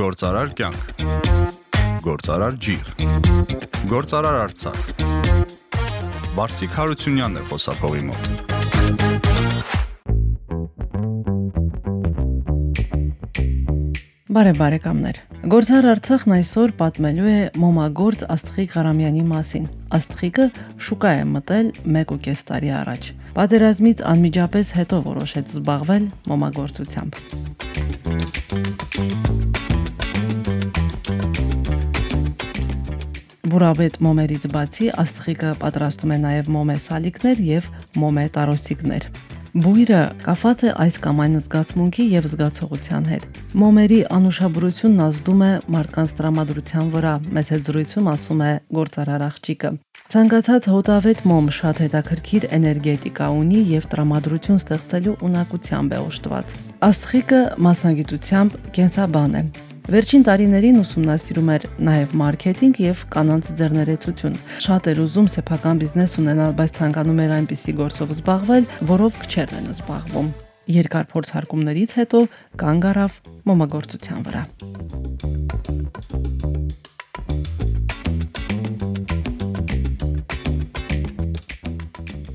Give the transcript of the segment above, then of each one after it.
Գործարար կյանք։ Գործարար ջիղ։ Գործարար Արցախ։ Վարսիկ Հարությունյանն է խոսափողի մոտ։ Բարև բարեկամներ։ Գործար Արցախն այսօր պատմելու է Մոմագործ Աստղիկ Ղարամյանի մասին։ Աստղիկը շուկա է մտել 1.5 տարի առաջ։ Պատերազմից անմիջապես հետո որոշեց զբաղվել մոմագործությամբ։ Բուրավետ մոմերից բացի աստղիկը պատրաստում է նաև մոմե սալիկներ եւ մոմե տարոսիկներ։ Բույրը կապված է այս կամ այն զգացմունքի եւ զգացողության հետ։ Մոմերի անուշաբրությունն ազդում է մարդկանց տրամադրության վրա, մեծ զրույցում ասում է գործարար աղջիկը։ Ցանկացած հոտավետ մոմ շատ հետաքրքիր էներգետիկա ունի եւ տրամադրություն ստեղծելու ունակությամբ է օժտված։ Աստղիկը մասնագիտությամբ կենսաբան է։ Վերջին տարիներին ուսումնասիրում էր նաև մարքեթինգ եւ կանանց ձեռներեցություն։ Շատ էր ուզում սեփական բիզնես ունենալ, բայց ցանկանում էր այնպիսի գործով զբաղվել, որով քչերն են զբաղվում։ Երկար փորձարկումներից հետո կանգ առավ մոմագործության վրա։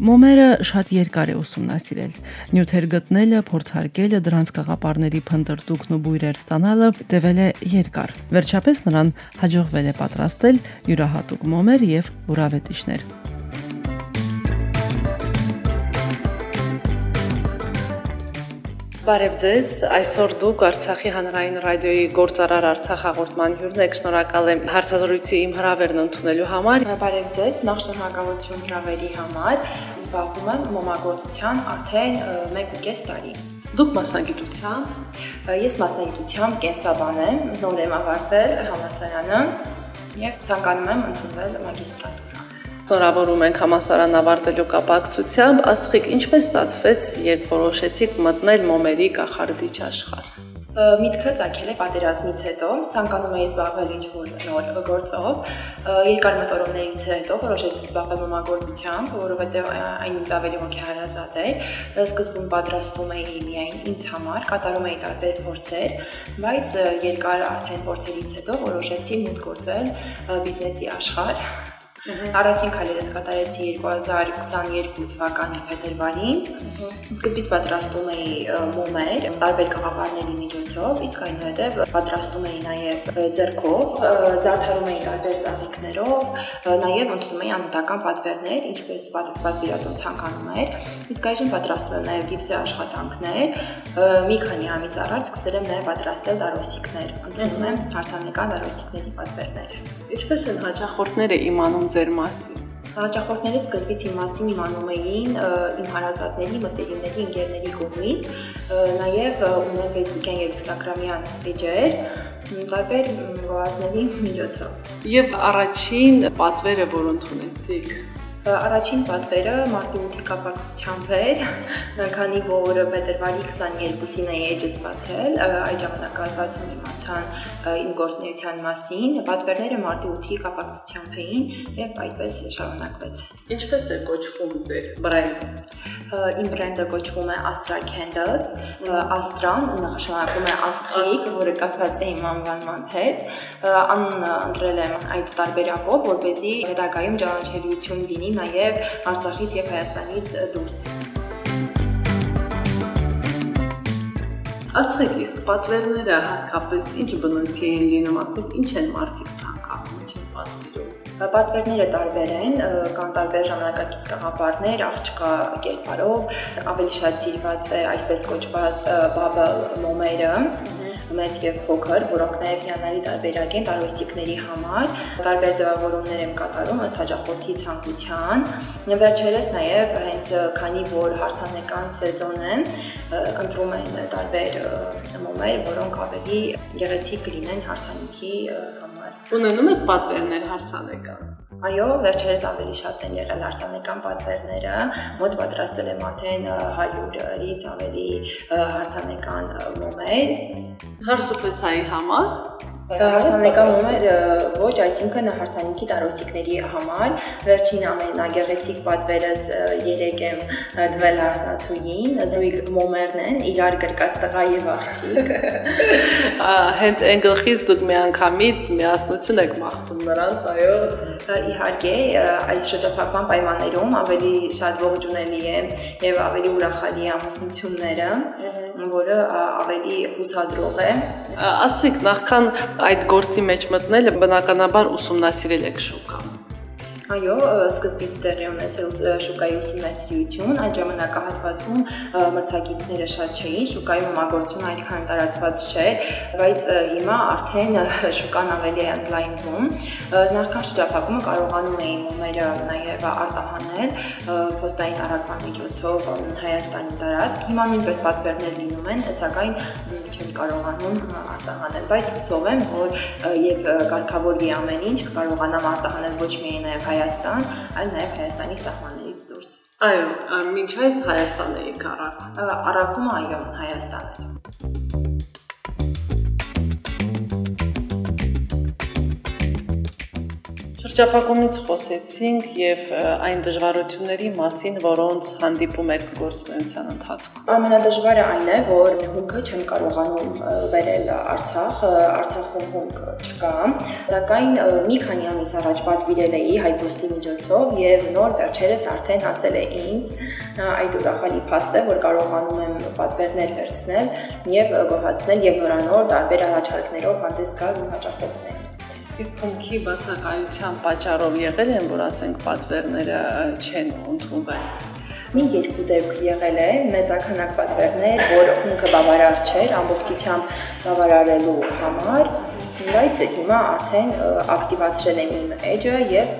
Մոմերը շատ երկար է ուսումնասիրել։ Նյութեր գտնելը, փորձարկելը, դրանց կաղապարների փնտրտուքն ու բույրեր ստանալը տևել է երկար։ Վերջապես նրան հաջողվել է պատրաստել յուրահատուկ մոմեր եւ բուրավետիչներ։ Բարև ձեզ։ Այսօր դուք Արցախի հանրային ռադիոյի Գործարար Արցախ հաղորդման հյուրն եք։ Շնորհակալ եմ հարցազրույցի իմ հրավերն ընդունելու համար։ Բարև ձեզ, նախ շնորհակալություն հրավերի համար։ Զբաղվում եմ մոմագործության արդեն 1.5 տարի։ Դուք մասնագիտությամբ Ես մասնագիտությամբ կենսաբան եմ, նոր եմ ավարտել համալսարանը եւ ցանկանում եմ ընդունվել մագիստրատուրա։ Շնորհավորում ենք համասարան ավարտելու կապակցությամբ։ Աստղիկ, ինչպես ստացվեց, երբ որոշեցիք մտնել մոմերի կախարդիչ աշխարհ։ Միտքը ցակել է պատերազմից հետո, ցանկանում էի զբաղվել ինչ-որ նոր գործով։ Երկար մտորումներից հետո որոշեցի զբաղվել մոմագործությամբ, որովհետև այն ինձ ավելի հոգեհարազատ էր։ Սկզբում պատրաստում էի միայն ինձ համար, կատարում էի տարբեր փորձեր, բայց երկար արդեն փորձերից հետո որոշեցի մուտք գործել բիզնեսի աշխարհ Առաջին քայլերս կատարեցի 2022 թվականի փետրվարին։ Սկզբից պատրաստում էի մոմեր տարբեր կաղապարների միջոցով, իսկ այնուհետև պատրաստում էի նաև ձեռքով, զարդարում էի տարբեր ծաղիկներով, նաև ընդունում էի անմտական պատվերներ, ինչպես պատվիրատուն ցանկանում էր։ Իսկ այժմ պատրաստում եմ նաև գիպսի աշխատանքներ։ Մի քանի ամիս առաջ սկսել եմ նաև պատրաստել դարոսիկներ։ Ընդունում եմ հարսանեկան դարոսիկների պատվերներ։ Ինչպես են հաճախորդները իմանում ձեր մասին։ Հաճախորդները սկզբից իմ մասին իմանում էին իմ հարազատների, մտերիմների, ընկերների կողմից, նաև ունեմ Facebook-յան եւ Instagram-յան էջեր տարբեր գովազդների միջոցով։ Եւ առաջին պատվերը, որ ընդունեցիք, Առաջին պատվերը մարտի 8-ի կապակցությամբ էր, քանի որ փետրվարի 22-ին էի էջս բացել, այդ ժամանակահատվածում իմացան իմ գործնեության մասին, պատվերները մարտի 8-ի կապակցությամբ էին եւ այդպես շարունակվեց։ Ինչպես է կոչվում ձեր բրենդը։ Իմ բրենդը կոչվում է Astra Candles, Astra-ն նշանակում է աստղիկ, որը կապված է իմ անվանման հետ։ Անուն ընտրել եմ այդ տարբերակով, որ เป զի հետագայում ճանաչելիություն լինի նաև Արցախից եւ Հայաստանից դուրս։ Աստղիկ, իսկ պատվերները հատկապես ինչ բնույթի են լինում, ասեք, ինչ են մարդիկ ցանկանում, ինչ են պատվիրում։ Պատվերները տարբեր են, կան տարբեր ժամանակակից կաղապարներ, աղջկա կերպարով, ավելի շատ սիրված է այսպես կոչված bubble մոմերը, մեծ եւ փոքր, որոնք նաեւ հիանալի տարբերակ են տարվեսիկների համար։ Տարբեր ձևավորումներ եմ կատարում ըստ հաջախորդի ցանկության։ Վերջերս նաեւ հենց քանի որ հարցանեկան սեզոն է, ընտրում են տարբեր մոմեր, որոնք ավելի գեղեցիկ կլինեն հարսանիքի համար։ Ունենում եք պատվերներ հարսանեկան։ Այո, վերջերս ավելի շատ են եղել արտանեկան պատվերները, մոտ պատրաստել եմ արդեն 100-ից ավելի հարցանեկան մոմեր։ Հարսուփեսայի համար Հարսանեկան մոմեր ոչ, այսինքն հարսանիքի տարոսիկների համար վերջին ամենագեղեցիկ պատվերս 3 եմ դվել հարսնացուին, զույգ մոմերն են, իրար գրկած տղա եւ աղջիկ։ Հենց այն գլխից դուք միանգամից միասնություն եք մաղթում նրանց, այո։ Իհարկե, այս շրջափակման պայմաններում ավելի շատ ողջունելի է եւ ավելի ուրախալի ամուսնությունները, որը ավելի հուսադրող է։ Ասիկ նախքան այդ գործի մեջ մտնելը բնականաբար ուսումնասիրել եք շուկան։ Այո, սկզբից տեղի ունեցել շուկայի ուսումնասիրություն, այդ ժամանակահատվածում մրցակիցները շատ չէին, շուկայում համագործությունը այդքան տարածված չէր, բայց հիմա արդեն շուկան ավելի է ընդլայնվում։ Նախքան շրջափակումը կարողանում էին մոմերը նաև արտահանել փոստային առաքման միջոցով Հայաստանի տարածք։ Հիմա նույնպես պատվերներ լինում են, սակայն չեն կարողանում արտահանել, բայց հուսով եմ, որ երբ կարգավորվի ամեն ինչ, կարողանամ արտահանել ոչ միայն նաև Հայաստան, այլ նաև Հայաստանի սահմաններից դուրս։ Այո, մինչ այդ Հայաստան էի կարակ։ Առաքումը այո, Հայաստան էր։ Շրջափակումից խոսեցինք եւ այն դժվարությունների մասին, որոնց հանդիպում եք գործունեության ընթացքում։ Ամենադժվարը այն է, որ հումքը չեմ կարողանում վերել Արցախ, Արցախում հումք չկա, սակայն մի քանի ամիս առաջ պատվիրել էի հայպոստի միջոցով եւ նոր վերջերս արդեն հասել է ինձ այդ ուրախալի փաստը, որ կարողանում եմ պատվերներ վերցնել եւ գոհացնել եւ նորանոր տարբեր առաջարկներով հանդես գալ իմ հաճախորդներին։ Իսկ հումքի բացակայության պատճառով եղել են, որ ասենք պատվերները չեն ընդունվել։ Մի երկու դեպք եղել է, մեծականակ պատվերներ, որ հումքը բավարար չէր ամբողջությամբ բավարարելու համար, բայց հիմա արդեն ակտիվացրել եմ իմ էջը եւ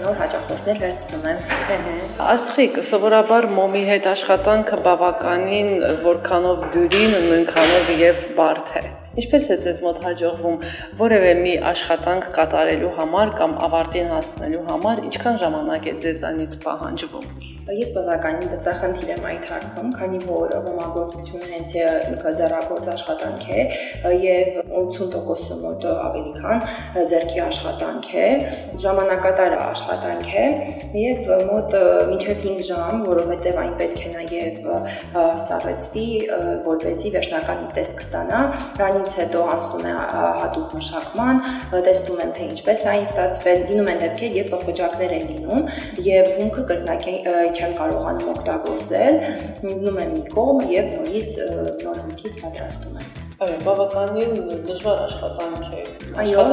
նոր հաճախորդներ վերցնում եմ։ Աստղիկ, սովորաբար մոմի հետ աշխատանքը բավականին որքանով դյուրին, նույնքանով եւ բարդ է։ Ինչպես է ձեզ մոտ հաջողվում որևէ մի աշխատանք կատարելու համար կամ ավարտին հասնելու համար, ինչքան ժամանակ է ձեզանից պահանջվում։ Ես բավականին բծախնդիր եմ այդ հարցում, քանի որ ոմագործությունը հենց ինքը ձեռագործ աշխատանք է եւ 80%-ը մոտ ավելի քան ձեռքի աշխատանք է, ժամանակատար աշխատանք է եւ մոտ մինչեւ 5 ժամ, որովհետեւ այն պետք է նաեւ սառեցվի, որպեսզի վերջնական տեսք ստանա։ Դրանից հետո անցնում է հատուկ մշակման, տեսնում եմ թե ինչպես է այն ստացվել, լինում են դեպքեր, երբ բխոջակներ են լինում եւ հումքը կրկնակի չեմ կարողանում օգտագործել, մնում եմ մի կողմ եւ նորից նոր հումքից պատրաստում եմ։ Այո, բավականին դժվար աշխատանք է։ Այո,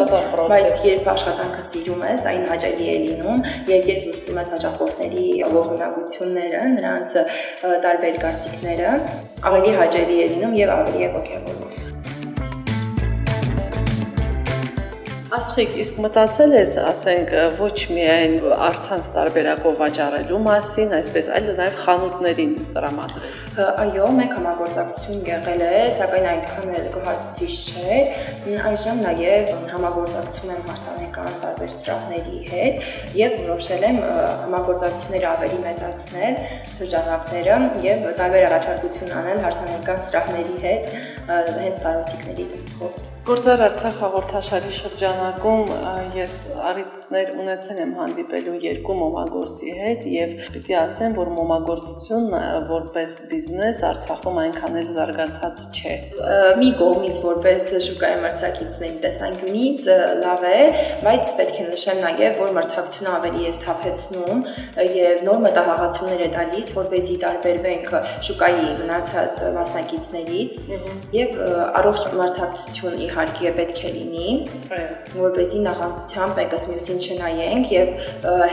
բայց երբ աշխատանքը սիրում ես, այն հաճելի է լինում, եւ երբ լսում ես հաճախորդների ողունակությունները, նրանց տարբեր կարծիքները, ավելի հաճելի է լինում եւ ավելի է ողջավորում։ Աստղիկ, իսկ մտածել ես, ասենք, ոչ միայն արցանց տարբերակով վաճառելու մասին, այսպես այլ նաև խանութներին տրամադրել։ Այո, մեկ համագործակցություն եղել է, սակայն այդքան էլ գոհացուցիչ չէր։ Այժմ նաև համագործակցում եմ հարսանեկան տարբեր սրահների հետ եւ որոշել եմ համագործակցությունները ավելի մեծացնել, շրջանակները եւ տարբեր առաջարկություն անել հարսանեկան սրահների հետ հենց տարոսիկների տեսքով։ Գործար Արցախ հաղորդաշարի շրջանակում ես առիթներ ունեցել եմ հանդիպելու երկու մոմագործի հետ եւ պիտի ասեմ, որ մոմագործությունն որպես բիզնես Արցախում այնքան էլ զարգացած չէ։ Մի կողմից որպես շուկայի մրցակիցների տեսանկյունից լավ է, բայց պետք է նշեմ նաեւ, որ մրցակցությունը ավելի է սթափեցնում եւ նոր մտահղացումներ է տալիս, որպեսզի տարբերվենք շուկայի մնացած մասնակիցներից եւ առողջ մրցակցություն իհարկե պետք է լինի, որպեսզի նախանձությամբ մեկս մյուսին չնայենք եւ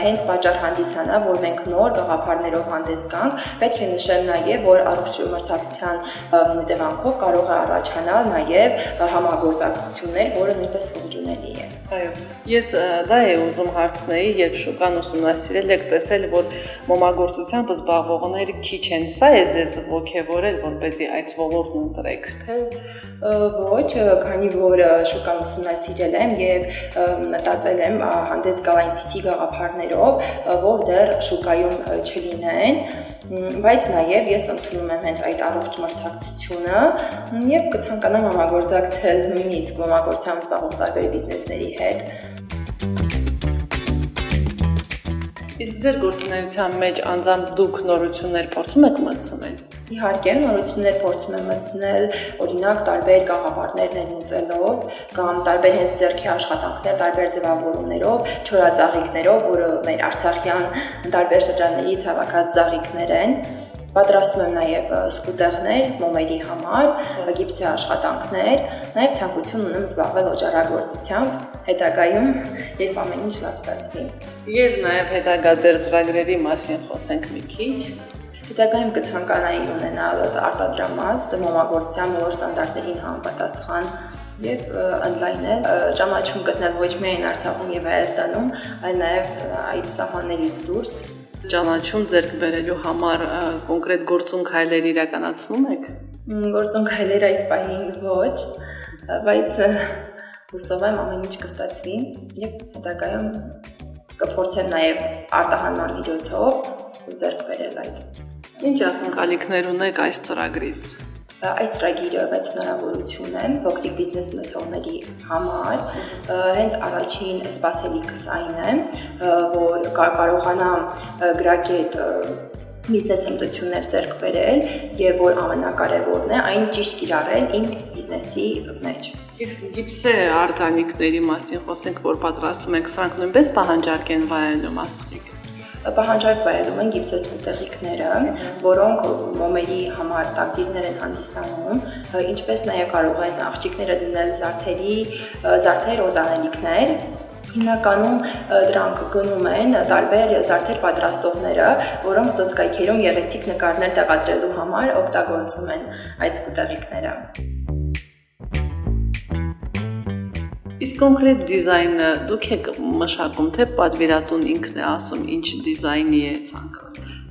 հենց պատճառ հանդիսանա, որ մենք նոր գաղափարներով հանդես գանք, պետք է նշել նաեւ, որ առողջ մրցակցության հետևանքով կարող է առաջանալ նաեւ համագործակցություններ, որը նույնպես ողջունելի է։ Այո։ Ես դա է ուզում հարցնեի, երբ շուկան ուսումնասիրել եք, տեսել, որ մոմագործությամբ զբաղվողները քիչ են, սա է ձեզ ողջևորել, որպեսզի այդ ոլորտն ընտրեք, թե ոչ, քանի որ շուկան ուսումնասիրել եմ եւ մտածել եմ հանդես գալ այնպիսի գաղափարներով, որ դեռ շուկայում չլինեն, բայց նաև ես ընդունում եմ հենց այդ առողջ մրցակցությունը եւ կցանկանամ համագործակցել նույնիսկ մամագործությամբ զբաղվող տարբեր բիզնեսների հետ Իսկ ձեր գործունեության մեջ անձամբ դուք նորություններ փորձում եք մտցնել։ Իհարկե, նորություններ փորձում եմ մտցնել, օրինակ տարբեր գաղափարներ ներմուծելով կամ տարբեր հենց ձեռքի աշխատանքներ, տարբեր ձևավորումներով, չորածաղիկներով, որը մեր Արցախյան տարբեր շրջաններից հավաքած ծաղիկներ են Պատրաստում եմ նաև սկուտեղներ մոմերի համար, գիպսի աշխատանքներ, նաև ցանկություն ունեմ զբաղվել օճառագործությամբ հետագայում, երբ ամեն ինչ լավ ստացվի։ Եվ նաև հետագա ձեր ծրագրերի մասին խոսենք մի քիչ։ Հետագայում կցանկանայի ունենալ արտադրամաս, մոմագործության բոլոր ստանդարտներին համապատասխան եւ on-line-ել ճանաչում գտնել ոչ միայն Արցախում եւ Հայաստանում, այլ նաեւ այդ սահմաններից դուրս ճանաչում ձեռք բերելու համար կոնկրետ գործուն քայլեր իրականացնում եք։ Գործուն քայլեր այս պահին ոչ, բայց հուսով եմ ամեն ինչ կստացվի եւ հետագայում կփորձեմ նաեւ արտահանման միջոցով ձեռք բերել այդ։ Ինչ ակնկալիքներ ունեք այս ծրագրից։ Այս ծրագիրը մեծ հնարավորություն է փոքրիկ բիզնես ունեցողների համար։ Հենց առաջին սպասելիքս այն է, որ կարողանամ գրագետ բիզնես հմտություններ ձեռք բերել եւ որ ամենակարևորն է այն ճիշտ կիրառել իմ բիզնեսի մեջ։ Իսկ գիպսե արտանիկների մասին խոսենք, որ պատրաստում եք, սրանք նույնպես պահանջարկ են վայելում աստղիկ պահանջարկ վայելում են գիպսեսու տեղիքները, որոնք մոմերի համար տակտիրներ են հանդիսանում, ինչպես նաև կարող են աղջիկները դնել զարդերի, զարդեր օծանելիքներ, Հիմնականում դրանք գնում են տարբեր զարդեր պատրաստողները, որոնք սոցկայքերում գեղեցիկ նկարներ տեղադրելու համար օգտագործում են այդ սկուտեղիկները։ Իսկ կոնկրետ դիզայնը դուք եք մշակում, թե պատվիրատուն ինքն է ասում ինչ դիզայնի է ցանկանում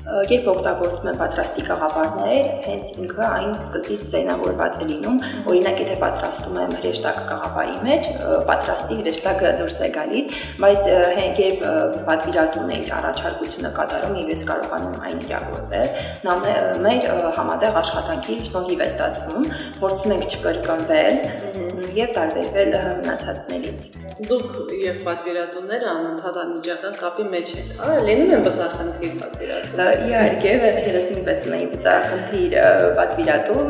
երբ օգտագործում են պատրաստի կաղապարներ, հենց ինքը այն սկզբից ձայնավորված է լինում։ Օրինակ, եթե պատրաստում եմ հրեշտակ կաղապարի մեջ, պատրաստի հրեշտակը դուրս է գալիս, բայց երբ պատվիրատուն է իր առաջարկությունը կատարում եւ ես կարողանում այն իրագործել, նա մեր համատեղ աշխատանքի շնորհիվ է ստացվում, փորձում ենք չկրկնվել եւ տարբերվել մնացածներից։ Դուք եւ պատվիրատուները անընդհատ անմիջական կապի մեջ եք, հա, լինում են բծախնդիր պատվիրատու իհարկե վերջերս նույնպես ունեի բծախնդիր պատվիրատու,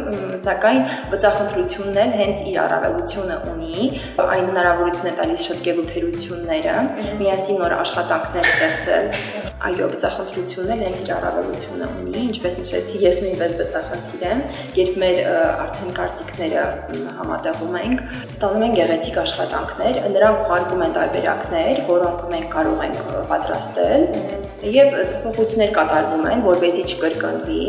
սակայն բծախնդրությունն էլ հենց իր առավելությունը ունի, այն հնարավորություն է տալիս շտկելու թերությունները, միասին նոր աշխատանքներ ստեղծել։ Այո, բծախնդրությունն էլ հենց իր առավելությունը ունի, ինչպես նշեցի, ես նույնպես բծախնդիր եմ, երբ մեր արդեն կարծիքները համատեղում ենք, ստանում են գեղեցիկ աշխատանքներ, նրանք ուղարկում են տարբերակներ, որոնք մենք կարող ենք պատրաստել եւ փոփոխություններ կատարվում են, որբեցի չկրկնվի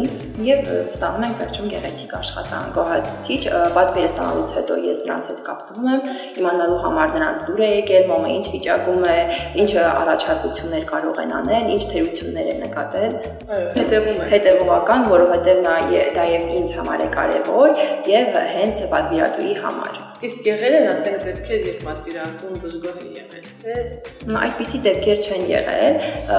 եւ ստանում ենք վերջում գեղեցիկ աշխատանք։ Գոհացուցիչ պատվերը ստանալուց հետո ես նրանց հետ կապվում եմ, իմանալու համար նրանց դուր է եկել, մոմը ինչ վիճակում է, ինչ առաջարկություններ կարող են անել, ինչ թերություններ են նկատել։ Այո, հետևում է։ Հետևողական, որովհետեւ նա դա եւ ինձ համար է կարեւոր եւ հենց պատվիրատուի համար։ Իսկ եղել են ասենք դեպքեր, երբ պատվիրատուն դժգոհ է եղել, թե այդպիսի դեպքեր չեն եղել։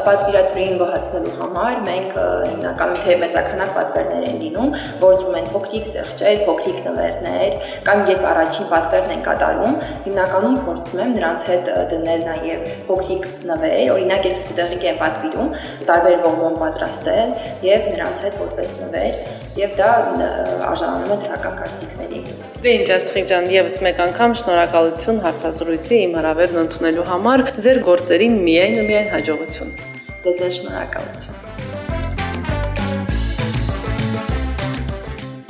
Պատվիրատուրին գոհացնելու համար մենք հիմնականում թե մեծականակ պատվերներ են լինում, գործում են փոքրիկ սեղճեր, փոքրիկ նվերներ, կամ երբ առաջին պատվերն են կատարում, հիմնականում փորձում եմ նրանց հետ դնել նաև փոքրիկ նվեր, օրինակ երբ սկուտեղիկ են պատվիրում, տարբեր ողբոն պատրաստել եւ նրանց հետ որպես նվեր եւ դա արժանանում է դրական կարծիքների։ Դե ինչ Աստղիկ ջան, եւս մեկ անգամ շնորհակալություն հարցազրույցի իմ հրավերն ընդունելու համար։ Ձեր գործերին միայն ու միայն հաջողություն։ Ձեզ շնորհակալություն։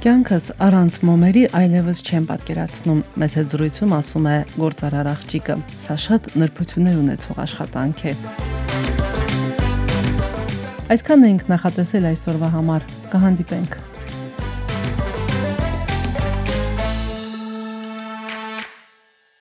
Կյանքս առանց մոմերի այլևս չեմ պատկերացնում։ Մեծ հետ զրույցում ասում է գործարար աղջիկը։ Սա շատ նրբություններ ունեցող աշխատանք է։ Այսքանն ենք նախատեսել այսօրվա համար։ Կհանդիպենք